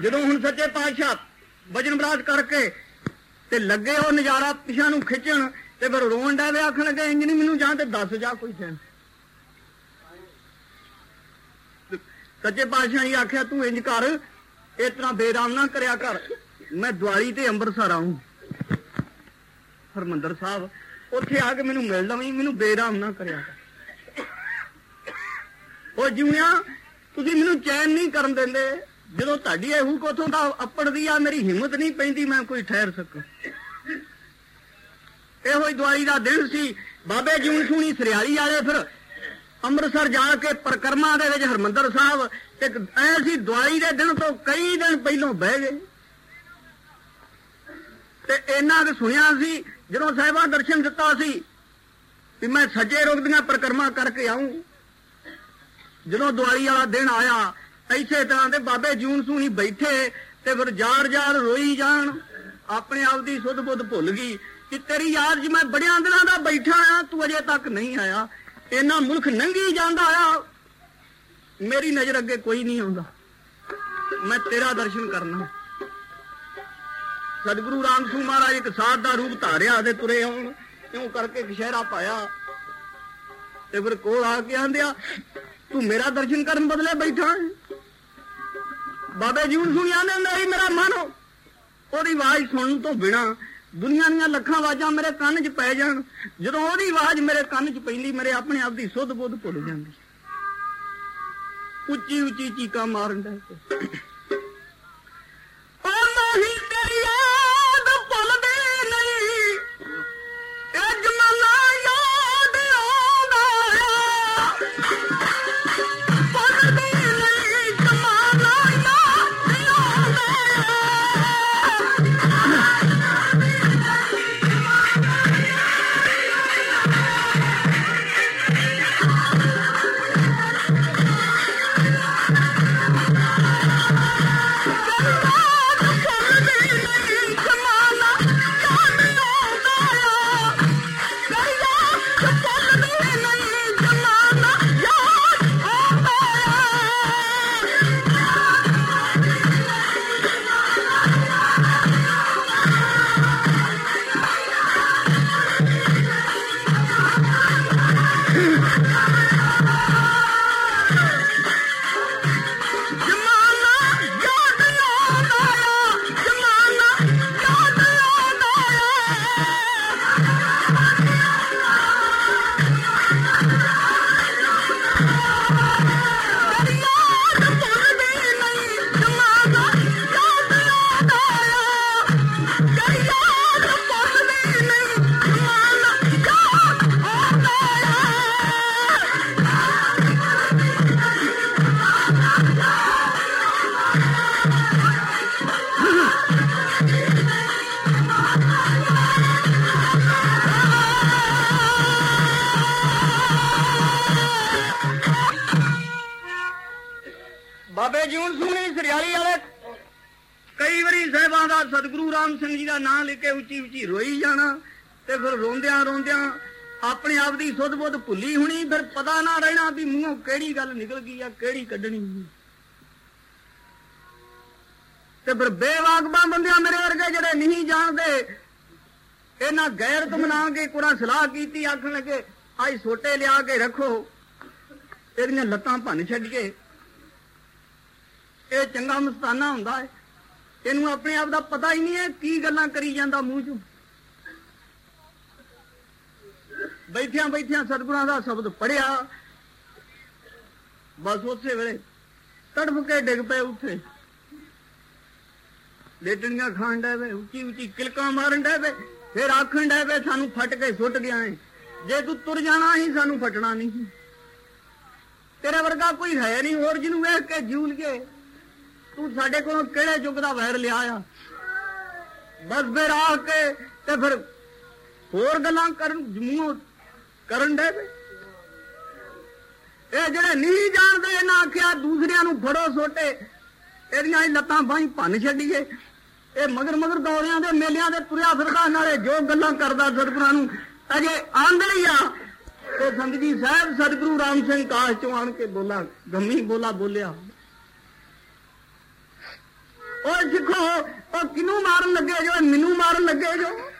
ਜਦੋਂ ਹੁਣ ਸੱਚੇ ਪਾਤਸ਼ਾਹ ਵਜਨ ਬਰਾਜ ਕਰਕੇ ਤੇ ਲੱਗੇ ਉਹ ਨਜ਼ਾਰਾ ਪਿਛਾ ਨੂੰ ਖਿੱਚਣ ਤੇ ਫਿਰ ਰੋਣ ਡਾ ਵੇ ਆਖਣ ਲੱਗੇ, ਇੰਜ ਨਹੀਂ ਮੈਨੂੰ ਜਾਂ ਤੇ ਦੱਸ ਜਾ ਕੋਈ ਥੈਂ ਸੱਚੇ ਪਾਤਸ਼ਾਹ ਨੇ ਆਖਿਆ, ਤੂੰ ਇੰਜ ਕਰ, ਇਸ ਤਰ੍ਹਾਂ ਬੇਰਾਮ ਨਾ ਕਰਿਆ ਕਰ। ਮੈਂ ਦਿਵਾਲੀ ਤੇ ਅੰਮ੍ਰਿਤਸਰ ਆਉਂ ਹਰਮੰਦਰ ਸਾਹਿਬ, ਉੱਥੇ ਆ ਕੇ ਮੈਨੂੰ ਮਿਲ ਲਵੀਂ ਮੈਨੂੰ ਬੇਰਾਮ ਨਾ ਕਰਿਆ ਕਰ। ਉਹ ਜਿਉਣਿਆ ਤੁਸੀਂ ਮੈਨੂੰ ਚੈਨ ਨਹੀਂ ਕਰਨ ਦਿੰਦੇ। ਜਦੋਂ ਤੁਹਾਡੀ ਇਹ ਹੂਕ ਉਥੋਂ ਦਾ ਅੱਪੜਦੀ ਆ, ਮੇਰੀ ਹਿੰਮਤ ਨਹੀਂ ਪੈਂਦੀ ਮੈਂ ਕੋਈ ਠਹਿਰ ਸਕਾਂ। ਇਹੋ ਹੀ ਦਵਾਈ ਦਾ ਦਿਨ ਸੀ। ਬਾਬੇ ਜੂਨ ਸੁਣੀ ਸਰਿਆਲੀ ਵਾਲੇ ਫਿਰ ਅੰਮ੍ਰਿਤਸਰ ਜਾ ਕੇ ਪ੍ਰਕਰਮਾ ਦੇ ਵਿੱਚ ਹਰਮੰਦਰ ਸਾਹਿਬ ਇੱਕ ਐ ਦਵਾਈ ਦੇ ਦਿਨ ਤੋਂ ਕਈ ਦਿਨ ਪਹਿਲਾਂ ਬਹਿ ਗਏ। ਤੇ ਇਹਨਾਂ ਨੇ ਸੁਣਿਆ ਸੀ, ਜਦੋਂ ਸਾਹਿਬਾ ਦਰਸ਼ਨ ਦਿੱਤਾ ਸੀ ਵੀ ਮੈਂ ਸੱਜੇ ਰੁਖ ਦੀਆਂ ਪ੍ਰਕਰਮਾ ਕਰਕੇ ਆਉਂ ਜਦੋਂ ਦਿਵਾਲੀ ਵਾਲਾ ਦਿਨ ਆਇਆ ਇਸੇ ਤਰ੍ਹਾਂ ਦੇ ਬਾਬੇ ਜੂਨ ਸੂਣੀ ਬੈਠੇ, ਤੇ ਫਿਰ ਜਾਰ ਜਾਰ ਰੋਈ ਜਾਣ। ਆਪਣੇ ਆਪ ਦੀ ਸੁਧ ਬੁੱਧ ਭੁੱਲ ਗਈ ਕਿ ਤੇਰੀ ਯਾਦ 'ਚ ਮੈਂ ਬੜਿਆਂ ਦਿਨਾਂ ਦਾ ਬੈਠਾ ਆ ਤੂੰ ਅਜੇ ਤੱਕ ਨਹੀਂ ਆਇਆ। ਇਹਨਾਂ ਮੁਲਕ ਨੰਗੀ ਜਾਂਦਾ ਆ, ਮੇਰੀ ਨਜ਼ਰ ਅੱਗੇ ਕੋਈ ਨਹੀਂ ਆਉਂਦਾ। ਮੈਂ ਤੇਰਾ ਦਰਸ਼ਨ ਕਰਨਾ। ਸਤਿਗੁਰੂ ਰਾਮਸੂ ਮਹਾਰਾਜ ਇੱਕ ਸਾਧ ਦਾ ਰੂਪ ਧਾਰਿਆ ਤੇ ਤੁਰੇ ਆਉਣ ਕਿਉਂ ਕਰਕੇ ਕਿਸ਼ਹਿਰਾ ਪਾਇਆ। ਤੇ ਫਿਰ ਕੋਲ ਆ ਕੇ ਆਂਦਿਆ, ਤੂੰ ਮੇਰਾ ਦਰਸ਼ਨ ਕਰਨ ਬਦਲੇ ਬੈਠਾ ਹੈ ਬਾਬਾ ਜੂਨ ਸੁਣਿਆ ਨੇ ਨਹੀਂ ਮੇਰਾ ਮਨ ਉਹਦੀ ਆਵਾਜ਼ ਸੁਣਨ ਤੋਂ ਬਿਨਾ ਦੁਨੀਆ ਦੀਆਂ ਲੱਖਾਂ ਆਵਾਜ਼ਾਂ ਮੇਰੇ ਕੰਨ 'ਚ ਪੈ ਜਾਣ। ਜਦੋਂ ਉਹਦੀ ਆਵਾਜ਼ ਮੇਰੇ ਕੰਨ 'ਚ ਪੈਂਦੀ, ਮੇਰੇ ਆਪਣੇ ਆਪ ਦੀ ਸੁੱਧ ਬੁੱਧ ਭੁੱਲ ਜਾਂਦੀ। ਉੱਚੀ ਉੱਚੀ ਚੀਕਾਂ ਮਾਰਨ ਦਾ ਬਾਬੇ ਜੂਨ ਸੁਣੀ ਸਰਿਆਲੀ ਵਾਲੇ। ਕਈ ਵਾਰੀ ਸਾਹਿਬਾਂ ਦਾ ਸਤਿਗੁਰੂ ਰਾਮ ਸਿੰਘ ਜੀ ਦਾ ਨਾਮ ਲੈ ਕੇ ਉੱਚੀ ਉੱਚੀ ਰੋਈ ਜਾਣਾ ਤੇ ਫਿਰ ਰੋਂਦਿਆਂ ਰੋਂਦਿਆਂ ਆਪਣੇ ਆਪ ਦੀ ਸੁੱਧ ਬੁੱਧ ਭੁੱਲੀ ਹੋਣੀ, ਫਿਰ ਪਤਾ ਨਾ ਰਹਿਣਾ ਵੀ ਮੂੰਹੋਂ ਕਿਹੜੀ ਗੱਲ ਨਿਕਲ ਗਈ ਆ, ਕਿਹੜੀ ਕੱਢਣੀ ਤੇ ਫਿਰ ਬੇਵਾਕਬਾਂ ਬੰਦਿਆਂ ਮੇਰੇ ਵਰਗੇ ਜਿਹੜੇ ਨਹੀਂ ਇਹਨਾਂ ਗੈਰਤ ਮਨਾ ਕੇ ਕੁਰਾ ਸਲਾਹ ਕੀਤੀ, ਆਖਣ ਲੱਗੇ ਆਈ ਸੋਟੇ ਲਿਆ ਕੇ ਰੱਖੋ। ਇਹਦੀਆਂ ਲੱਤਾਂ ਭੰਨ ਛੱਡ ਕੇ। ਇਹ ਚੰਗਾ ਮਸਤਾਨਾ ਹੁੰਦਾ ਹੈ। ਇਹਨੂੰ ਆਪਣੇ ਆਪ ਦਾ ਪਤਾ ਹੀ ਨਹੀਂ ਹੈ ਕੀ ਗੱਲਾਂ ਕਰੀ ਜਾਂਦਾ ਮੂੰਹ ਚੋਂ। ਬੈਠਿਆਂ ਬੈਠਿਆਂ ਸਤਿਗੁਰਾਂ ਦਾ ਸ਼ਬਦ ਪੜਿਆ ਬਸ ਉਸੇ ਵੇਲੇ ਤੜਫ ਕੇ ਡਿੱਗ ਪਏ ਉੱਥੇ। ਲੇਟਣੀਆਂ ਖਾਣ ਡੈ ਵੇ ਉੱਚੀ ਉੱਚੀ ਕਿਲਕਾਂ ਮਾਰਨ ਡੈ ਵੇ ਫਿਰ ਆਖਣ ਡੈ ਵੇ ਸਾਨੂੰ ਫਟ ਕੇ ਸੁੱਟ ਗਿਆ ਹੈ ਜੇ ਤੂੰ ਤੁਰ ਜਾਣਾ ਹੀ ਸਾਨੂੰ ਫਟਣਾ ਨਹੀਂ ਸੀ। ਤੇਰੇ ਵਰਗਾ ਕੋਈ ਹੈ ਨਹੀਂ ਹੋਰ ਜਿਹਨੂੰ ਵੇਖ ਕੇ ਜੂਲ ਕੇ। ਤੂੰ ਸਾਡੇ ਕੋਲੋਂ ਕਿਹੜੇ ਯੁੱਗ ਦਾ ਵੈਰ ਲਿਆ ਆ? ਬਸ ਫਿਰ ਆ ਕੇ ਤੇ ਫਿਰ ਹੋਰ ਗੱਲਾਂ ਕਰਨ, ਮੂੰਹੋਂ ਕਰਨ ਦੇ ਇਹ ਜਿਹੜੇ ਨਹੀਂ ਜਾਣਦੇ, ਇਹਨਾਂ ਆਖਿਆ ਦੂਸਰਿਆਂ ਨੂੰ ਫੜੋ ਸੋਟੇ। ਇਹਦੀਆਂ ਹੀ ਲੱਤਾਂ ਬਾਹੀਂ ਭੰਨ ਛੱਡੀਏ। ਇਹ ਮਗਰ ਮਗਰ ਦੌੜਿਆਂ ਦੇ ਮੇਲਿਆਂ ਦੇ ਤੁਰਿਆ ਫਿਰਦਾ ਨਾਲੇ ਜੋ ਗੱਲਾਂ ਕਰਦਾ ਸਤਿਗੁਰਾਂ ਨੂੰ, ਅਜੇ ਆਂਦੇ ਆ। ਤੇ ਸੰਤ ਜੀ ਸਾਹਿਬ ਸਤਿਗੁਰੂ ਰਾਮ ਸਿੰਘ ਕਾਸ਼ ਚੋਂ ਆਣ ਕੇ ਬੋਲਾ, ਗੰਮੀ ਬੋਲਾ ਬੋਲਿਆ। ਓਏ ਸਿੱਖੋ, ਉਹ ਕਿਨੂੰ ਮਾਰਨ ਲੱਗੇ ਜੋ, ਮੈਨੂੰ ਮਾਰਨ ਲੱਗੇ ਜੋ?